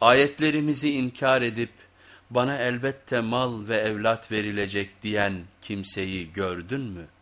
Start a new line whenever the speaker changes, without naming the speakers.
Ayetlerimizi inkar edip bana elbette mal ve evlat verilecek diyen kimseyi gördün mü?''